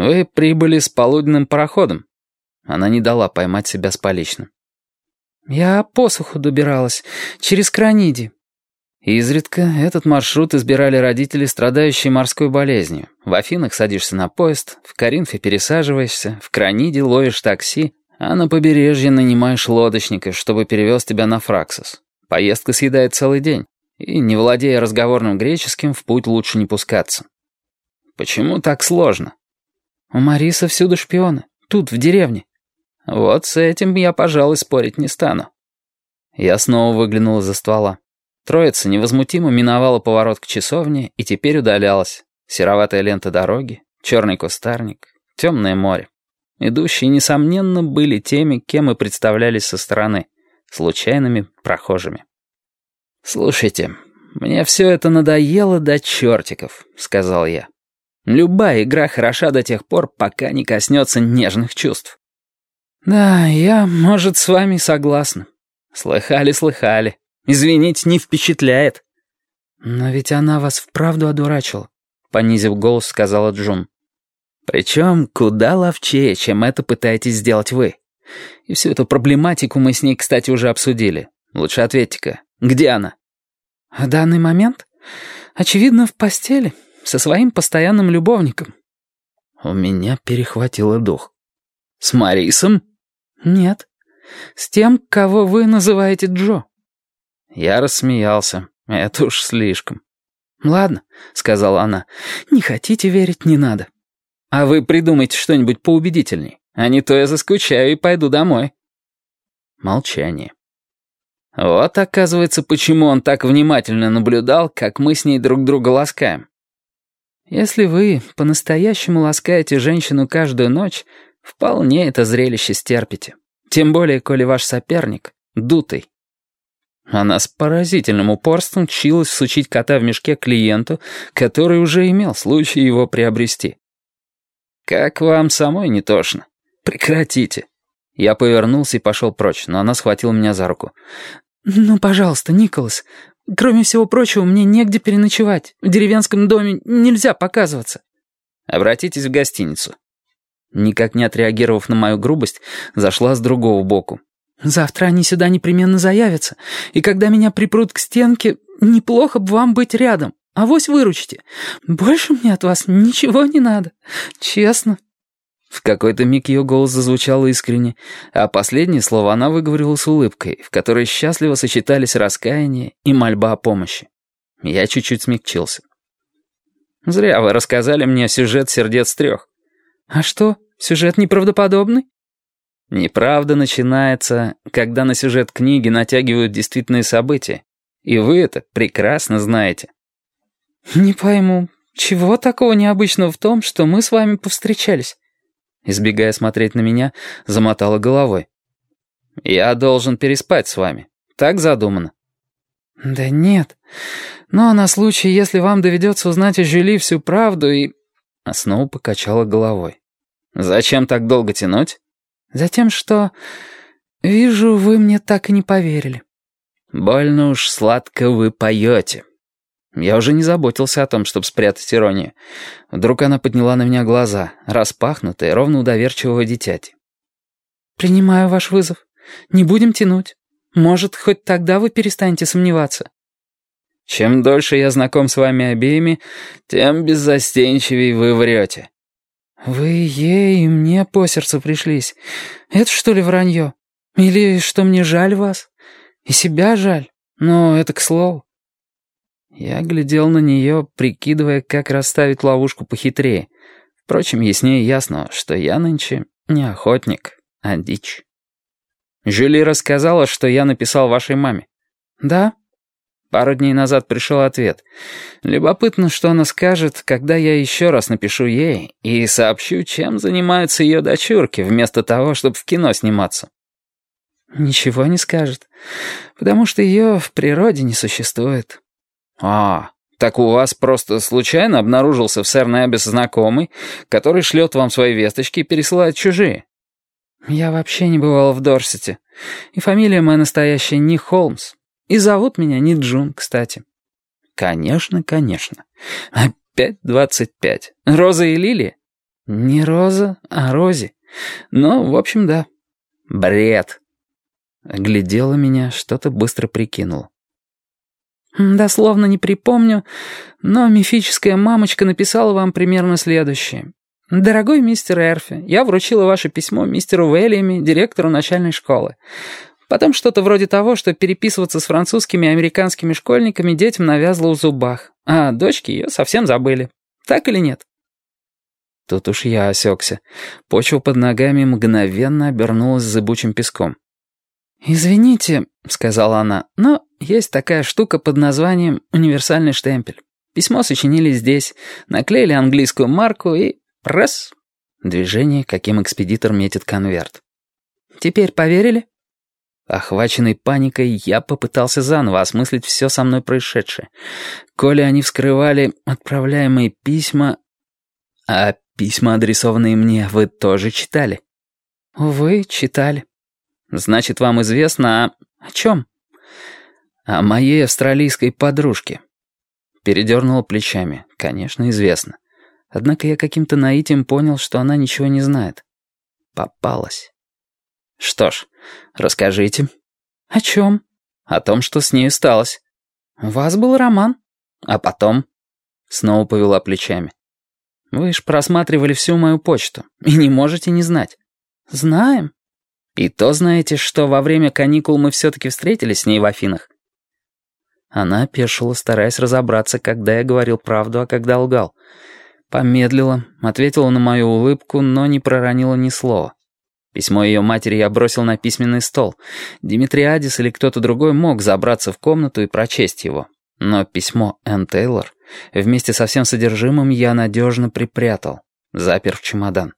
«Вы прибыли с полуденным пароходом». Она не дала поймать себя с поличным. «Я посуху добиралась, через Краниди». Изредка этот маршрут избирали родители, страдающие морской болезнью. В Афинах садишься на поезд, в Коринфе пересаживаешься, в Краниде ловишь такси, а на побережье нанимаешь лодочника, чтобы перевез тебя на Фраксос. Поездка съедает целый день, и, не владея разговорным греческим, в путь лучше не пускаться. Почему так сложно? У Мариса всюду шпионы. Тут, в деревне. Вот с этим я, пожалуй, спорить не стану. Я снова выглянул из-за ствола. Троица невозмутимо миновала поворот к часовне и теперь удалялась. Сероватая лента дороги, черный кустарник, темное море. Идущие, несомненно, были теми, кем и представлялись со стороны, случайными прохожими. «Слушайте, мне все это надоело до чертиков», — сказал я. Любая игра хороша до тех пор, пока не коснется нежных чувств. Да, я, может, с вами согласна. Слыхали, слыхали. Извините, не впечатляет. Но ведь она вас вправду одурачила, понизив голос, сказала Джун. Причем куда ловчее, чем это пытаетесь сделать вы. И всю эту проблематику мы с ней, кстати, уже обсудили. Лучше ответьте-ка, где она? В данный момент? Очевидно, в постели со своим постоянным любовником». У меня перехватило дух. «С Марисом?» «Нет. С тем, кого вы называете Джо». Я рассмеялся. Это уж слишком. «Ладно», — сказала она, — «не хотите верить, не надо». «А вы придумайте что-нибудь поубедительней, а не то я заскучаю и пойду домой». Молчание. Вот, оказывается, почему он так внимательно наблюдал, как мы с ней друг друга ласкаем. Если вы по-настоящему ласкаете женщину каждую ночь, вполне это зрелище стерпите. Тем более, коли ваш соперник — дутый. Она с поразительным упорством чилась всучить кота в мешке клиенту, который уже имел случай его приобрести. «Как вам самой не тошно? Прекратите!» Я повернулся и пошел прочь, но она схватила меня за руку. «Ну, пожалуйста, Николас, Кроме всего прочего, мне негде переночевать. В деревенском доме нельзя показываться. Обратитесь в гостиницу. Никак не отреагировав на мою грубость, зашла с другого боку. Завтра они сюда непременно заявятся. И когда меня припрут к стенке, неплохо бы вам быть рядом. Авось выручите. Больше мне от вас ничего не надо. Честно. В какой-то миг ее голос зазвучал искренне, а последнее слово она выговорила с улыбкой, в которой счастливо сочетались раскаяние и мольба о помощи. Я чуть-чуть смягчился. «Зря вы рассказали мне сюжет «Сердец трех». «А что, сюжет неправдоподобный?» «Неправда начинается, когда на сюжет книги натягивают действительные события, и вы это прекрасно знаете». «Не пойму, чего такого необычного в том, что мы с вами повстречались?» Избегая смотреть на меня, замотала головой. «Я должен переспать с вами. Так задумано?» «Да нет. Но на случай, если вам доведется узнать о Жюли всю правду и...» А снова покачала головой. «Зачем так долго тянуть?» «Затем, что... Вижу, вы мне так и не поверили». «Больно уж сладко вы поете». Я уже не заботился о том, чтобы спрятать иронию. Вдруг она подняла на меня глаза, распахнутые, ровно у доверчивого дитяти. «Принимаю ваш вызов. Не будем тянуть. Может, хоть тогда вы перестанете сомневаться». «Чем дольше я знаком с вами обеими, тем беззастенчивее вы врете». «Вы ей и мне по сердцу пришлись. Это что ли вранье? Или что мне жаль вас? И себя жаль? Но это к слову. Я глядел на нее, прикидывая, как расставить ловушку похитрее. Впрочем, яснее ясно, что я нынче не охотник, а дичь. Жюли рассказала, что я написал вашей маме. Да. Пару дней назад пришел ответ. Любопытно, что она скажет, когда я еще раз напишу ей и сообщу, чем занимаются ее дочурки, вместо того, чтобы в кино сниматься. Ничего не скажет, потому что ее в природе не существует. «А, так у вас просто случайно обнаружился в Сэр-Небес знакомый, который шлет вам свои весточки и пересылает чужие?» «Я вообще не бывал в Дорсете. И фамилия моя настоящая не Холмс. И зовут меня не Джун, кстати». «Конечно, конечно. Опять двадцать пять. Роза и Лилия?» Не Роза, а Рози. Ну, в общем, да. Бред. Глядела меня, что-то быстро прикинула. «Дословно не припомню, но мифическая мамочка написала вам примерно следующее. «Дорогой мистер Эрфи, я вручила ваше письмо мистеру Уэллиами, директору начальной школы. Потом что-то вроде того, что переписываться с французскими и американскими школьниками детям навязло в зубах, а дочки ее совсем забыли. Так или нет?» Тут уж я осекся. Почва под ногами мгновенно обернулась зыбучим песком. «Извините», — сказала она, — «но есть такая штука под названием универсальный штемпель. Письмо сочинили здесь, наклеили английскую марку и... раз!» Движение, каким экспедитор метит конверт. «Теперь поверили?» Охваченный паникой, я попытался заново осмыслить все со мной происшедшее. Коли они вскрывали отправляемые письма... А письма, адресованные мне, вы тоже читали? Вы читали. Значит, вам известно о... О чем? О моей австралийской подружке. Передернула плечами. Конечно, известно. Однако я каким-то наитием понял, что она ничего не знает. Попалась. Что ж, расскажите. О чем? О том, что с ней сталось. У вас был роман. А потом? Снова повела плечами. Вы ж просматривали всю мою почту и не можете не знать. Знаем. И то знаете, что во время каникул мы все-таки встретились с ней в Афинах? Она опешила, стараясь разобраться, когда я говорил правду, а когда лгал. Помедлила, ответила на мою улыбку, но не проронила ни слова. Письмо ее матери я бросил на письменный стол. Димитриадис или кто-то другой мог забраться в комнату и прочесть его. Но письмо Энн Тейлор вместе со всем содержимым я надежно припрятал, запер в чемодан.